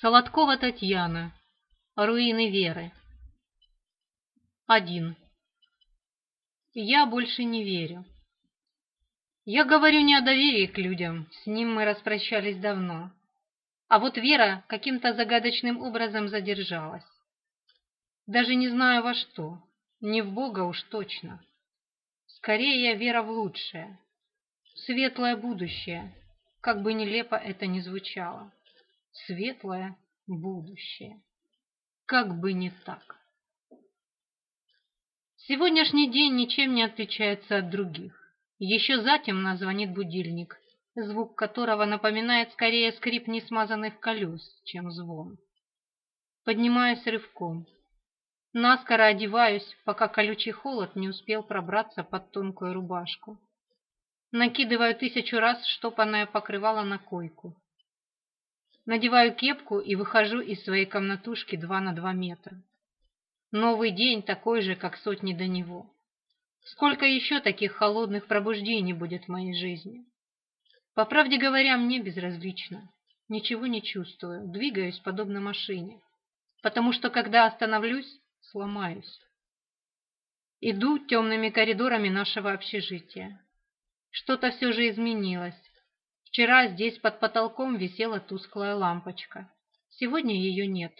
Солодкова Татьяна. Руины веры. 1. Я больше не верю. Я говорю не о доверии к людям, с ним мы распрощались давно. А вот вера каким-то загадочным образом задержалась. Даже не знаю во что, не в Бога уж точно. Скорее я вера в лучшее, в светлое будущее, как бы нелепо это ни звучало светлое будущее. Как бы не так. Сегодняшний день ничем не отличается от других. Еще затем назвонит будильник, звук которого напоминает скорее скрип несмазанных колес, чем звон. Поднимаюсь рывком. Наскоро одеваюсь, пока колючий холод не успел пробраться под тонкую рубашку. Накидываю тысячу раз штопанное покрывало на койку надеваю кепку и выхожу из своей комнатушки 2 на 2 метра. Новый день такой же, как сотни до него. Сколько еще таких холодных пробуждений будет в моей жизни? По правде говоря, мне безразлично. Ничего не чувствую, двигаюсь подобно машине. Потому что, когда остановлюсь, сломаюсь. Иду темными коридорами нашего общежития. Что-то все же изменилось. Вчера здесь под потолком висела тусклая лампочка. Сегодня ее нет.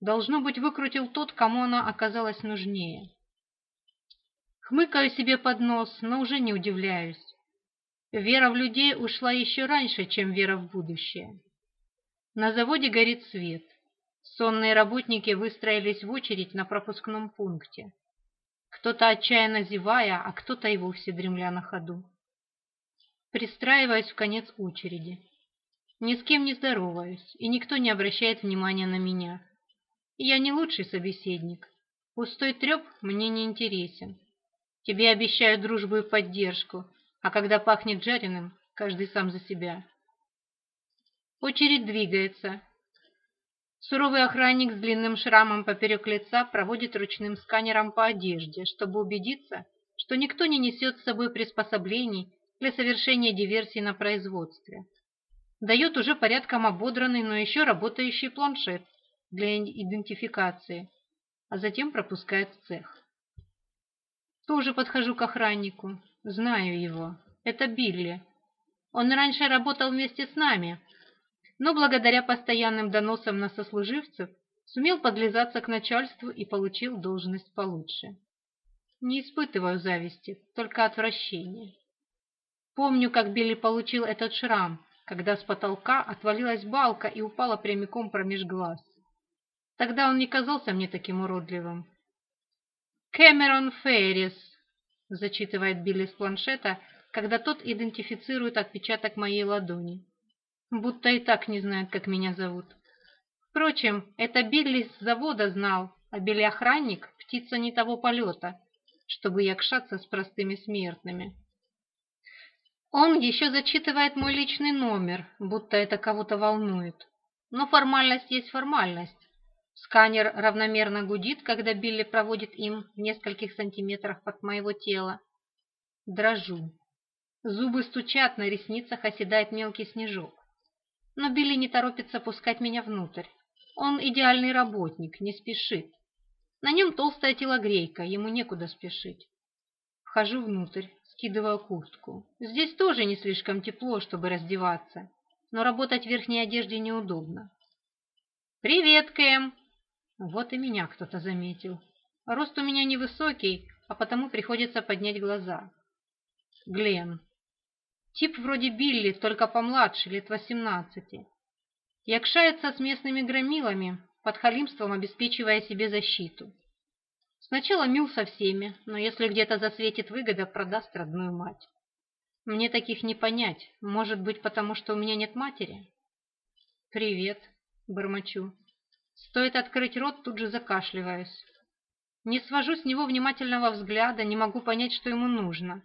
Должно быть, выкрутил тот, кому она оказалась нужнее. Хмыкаю себе под нос, но уже не удивляюсь. Вера в людей ушла еще раньше, чем вера в будущее. На заводе горит свет. Сонные работники выстроились в очередь на пропускном пункте. Кто-то отчаянно зевая, а кто-то и вовсе дремля на ходу пристраиваясь в конец очереди. Ни с кем не здороваюсь, и никто не обращает внимания на меня. Я не лучший собеседник. Пустой треп мне не интересен. Тебе обещаю дружбу и поддержку, а когда пахнет жареным, каждый сам за себя. Очередь двигается. Суровый охранник с длинным шрамом поперек лица проводит ручным сканером по одежде, чтобы убедиться, что никто не несет с собой приспособлений, для совершения диверсии на производстве. Дает уже порядком ободранный, но еще работающий планшет для идентификации, а затем пропускает в цех. Тоже подхожу к охраннику. Знаю его. Это Билли. Он раньше работал вместе с нами, но благодаря постоянным доносам на сослуживцев сумел подлизаться к начальству и получил должность получше. Не испытываю зависти, только отвращение. Помню, как Билли получил этот шрам, когда с потолка отвалилась балка и упала прямиком промеж глаз. Тогда он не казался мне таким уродливым. «Кэмерон Феррис», — зачитывает Билли с планшета, когда тот идентифицирует отпечаток моей ладони. Будто и так не знает, как меня зовут. Впрочем, это Билли с завода знал, а Билли-охранник — птица не того полета, чтобы якшаться с простыми смертными. Он еще зачитывает мой личный номер, будто это кого-то волнует. Но формальность есть формальность. Сканер равномерно гудит, когда Билли проводит им в нескольких сантиметрах под моего тела. Дрожу. Зубы стучат, на ресницах оседает мелкий снежок. Но Билли не торопится пускать меня внутрь. Он идеальный работник, не спешит. На нем толстая телогрейка, ему некуда спешить. Вхожу внутрь скидывая куртку. «Здесь тоже не слишком тепло, чтобы раздеваться, но работать в верхней одежде неудобно». «Привет, Кэм!» Вот и меня кто-то заметил. Рост у меня невысокий, а потому приходится поднять глаза. Глен. Тип вроде Билли, только помладше, лет восемнадцати. Якшается с местными громилами, под халимством обеспечивая себе защиту. Сначала мил со всеми, но если где-то засветит выгода, продаст родную мать. Мне таких не понять, может быть, потому что у меня нет матери? «Привет», — бормочу. Стоит открыть рот, тут же закашливаюсь. Не свожу с него внимательного взгляда, не могу понять, что ему нужно,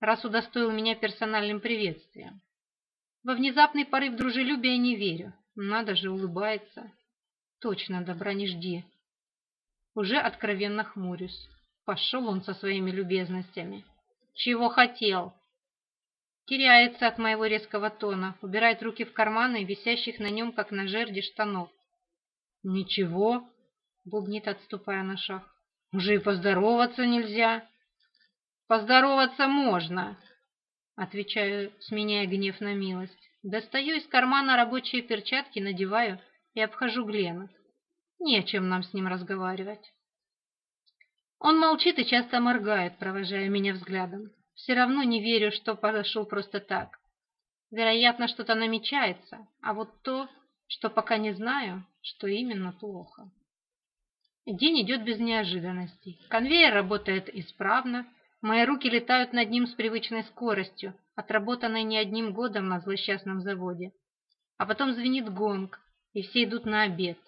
раз удостоил меня персональным приветствием. Во внезапный порыв дружелюбия не верю. Надо же, улыбается. Точно, добра не жди. Уже откровенно хмурюсь. Пошел он со своими любезностями. Чего хотел? Теряется от моего резкого тона, убирает руки в карманы, висящих на нем, как на жерде штанов. «Ничего», — бубнит, отступая на шаг. «Уже и поздороваться нельзя». «Поздороваться можно», — отвечаю, сменяя гнев на милость. Достаю из кармана рабочие перчатки, надеваю и обхожу Глена. Не чем нам с ним разговаривать. Он молчит и часто моргает, провожая меня взглядом. Все равно не верю, что подошел просто так. Вероятно, что-то намечается, а вот то, что пока не знаю, что именно плохо. День идет без неожиданностей. Конвейер работает исправно, мои руки летают над ним с привычной скоростью, отработанной не одним годом на злосчастном заводе. А потом звенит гонг, и все идут на обед.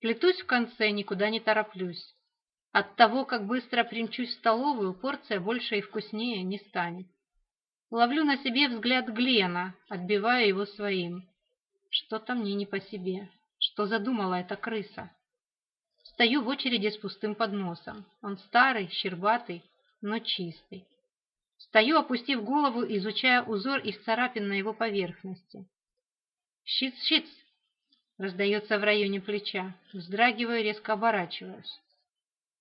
Плетусь в конце, никуда не тороплюсь. От того, как быстро примчусь в столовую, порция больше и вкуснее не станет. Ловлю на себе взгляд Глена, отбивая его своим. Что-то мне не по себе. Что задумала эта крыса? Стою в очереди с пустым подносом. Он старый, щербатый, но чистый. Стою, опустив голову, изучая узор из царапин на его поверхности. «Щиц-щиц!» Раздается в районе плеча. Вздрагиваю, резко оборачиваюсь.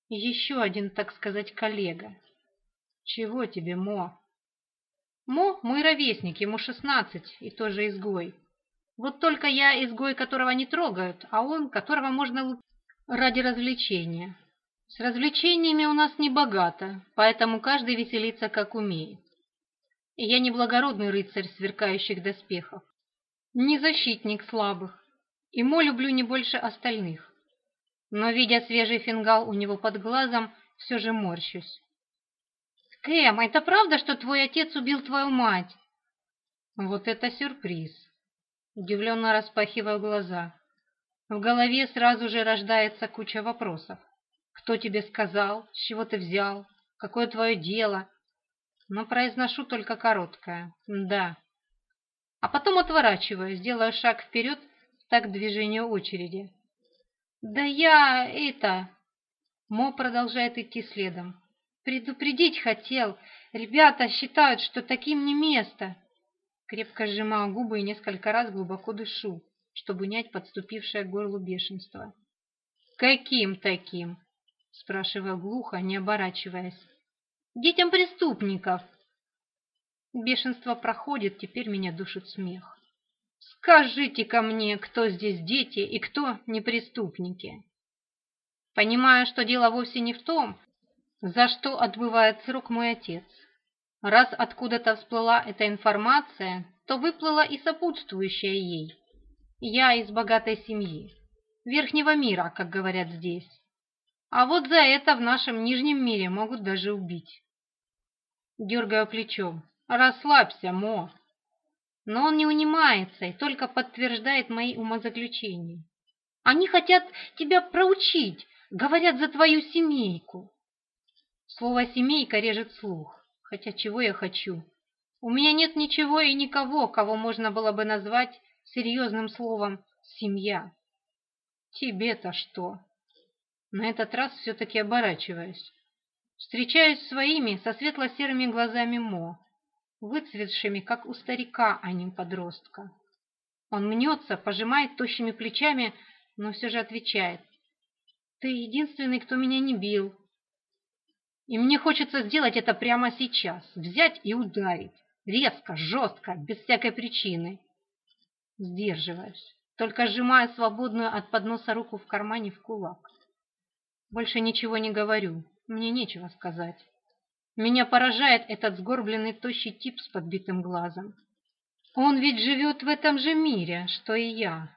Еще один, так сказать, коллега. Чего тебе, Мо? Мо – мой ровесник, ему 16, и тоже изгой. Вот только я изгой, которого не трогают, а он, которого можно лупить ради развлечения. С развлечениями у нас не богато, поэтому каждый веселится, как умеет. Я не благородный рыцарь сверкающих доспехов, не защитник слабых. Ему люблю не больше остальных. Но, видя свежий фингал у него под глазом, все же морщусь. «Кэм, это правда, что твой отец убил твою мать?» «Вот это сюрприз!» Удивленно распахиваю глаза. В голове сразу же рождается куча вопросов. «Кто тебе сказал? С чего ты взял? Какое твое дело?» Но произношу только короткое «да». А потом отворачиваюсь, делаю шаг вперед так движению очереди. «Да я это...» Мо продолжает идти следом. «Предупредить хотел. Ребята считают, что таким не место». Крепко сжимаю губы и несколько раз глубоко дышу, чтобы унять подступившее к горлу бешенство. «Каким таким?» – спрашиваю глухо, не оборачиваясь. «Детям преступников!» Бешенство проходит, теперь меня душит смех скажите ко мне, кто здесь дети и кто не преступники. Понимаю, что дело вовсе не в том, за что отбывает срок мой отец. Раз откуда-то всплыла эта информация, то выплыла и сопутствующая ей. Я из богатой семьи, верхнего мира, как говорят здесь. А вот за это в нашем нижнем мире могут даже убить. Дергаю плечом. «Расслабься, Мо!» Но он не унимается и только подтверждает мои умозаключения. Они хотят тебя проучить, говорят за твою семейку. Слово «семейка» режет слух. Хотя чего я хочу? У меня нет ничего и никого, кого можно было бы назвать серьезным словом «семья». Тебе-то что? На этот раз все-таки оборачиваюсь. Встречаюсь своими со светло-серыми глазами Мо выцветшими, как у старика, а не подростка. Он мнется, пожимает тощими плечами, но все же отвечает. «Ты единственный, кто меня не бил». И мне хочется сделать это прямо сейчас, взять и ударить, резко, жестко, без всякой причины. Сдерживаюсь, только сжимая свободную от подноса руку в кармане в кулак. Больше ничего не говорю, мне нечего сказать. Меня поражает этот сгорбленный тощий тип с подбитым глазом. Он ведь живет в этом же мире, что и я.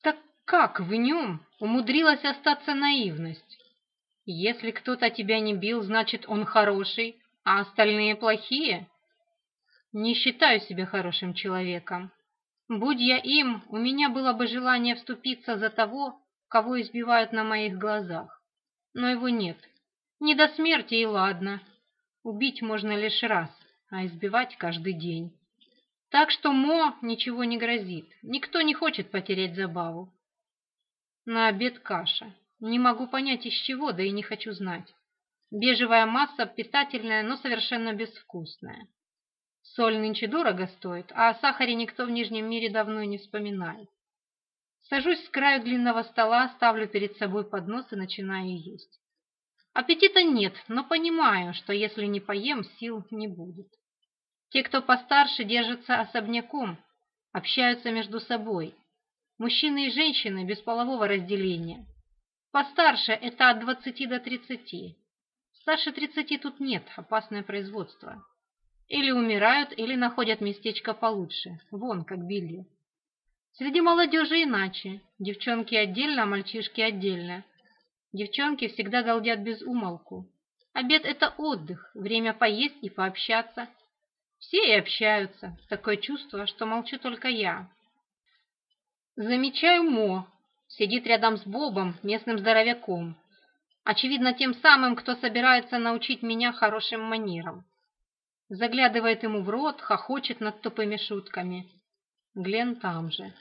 Так как в нем умудрилась остаться наивность? Если кто-то тебя не бил, значит, он хороший, а остальные плохие? Не считаю себя хорошим человеком. Будь я им, у меня было бы желание вступиться за того, кого избивают на моих глазах. Но его нет. Не до смерти и ладно. Убить можно лишь раз, а избивать каждый день. Так что Мо ничего не грозит. Никто не хочет потерять забаву. На обед каша. Не могу понять из чего, да и не хочу знать. Бежевая масса питательная, но совершенно безвкусная. Соль нынче дорого стоит, а о сахаре никто в Нижнем мире давно не вспоминает. Сажусь с краю длинного стола, ставлю перед собой поднос и начинаю есть. Аппетита нет, но понимаю, что если не поем, сил не будет. Те, кто постарше, держатся особняком, общаются между собой. Мужчины и женщины без полового разделения. Постарше – это от 20 до 30. Старше 30 тут нет, опасное производство. Или умирают, или находят местечко получше, вон как Билли. Среди молодежи иначе, девчонки отдельно, а мальчишки отдельно. Девчонки всегда галдят без умолку. Обед – это отдых, время поесть и пообщаться. Все и общаются. Такое чувство, что молчу только я. Замечаю Мо. Сидит рядом с Бобом, местным здоровяком. Очевидно, тем самым, кто собирается научить меня хорошим манерам. Заглядывает ему в рот, хохочет над тупыми шутками. Глен там же.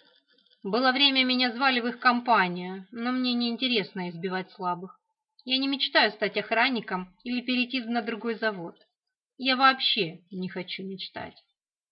Было время, меня звали в их компанию, но мне неинтересно избивать слабых. Я не мечтаю стать охранником или перейти на другой завод. Я вообще не хочу мечтать.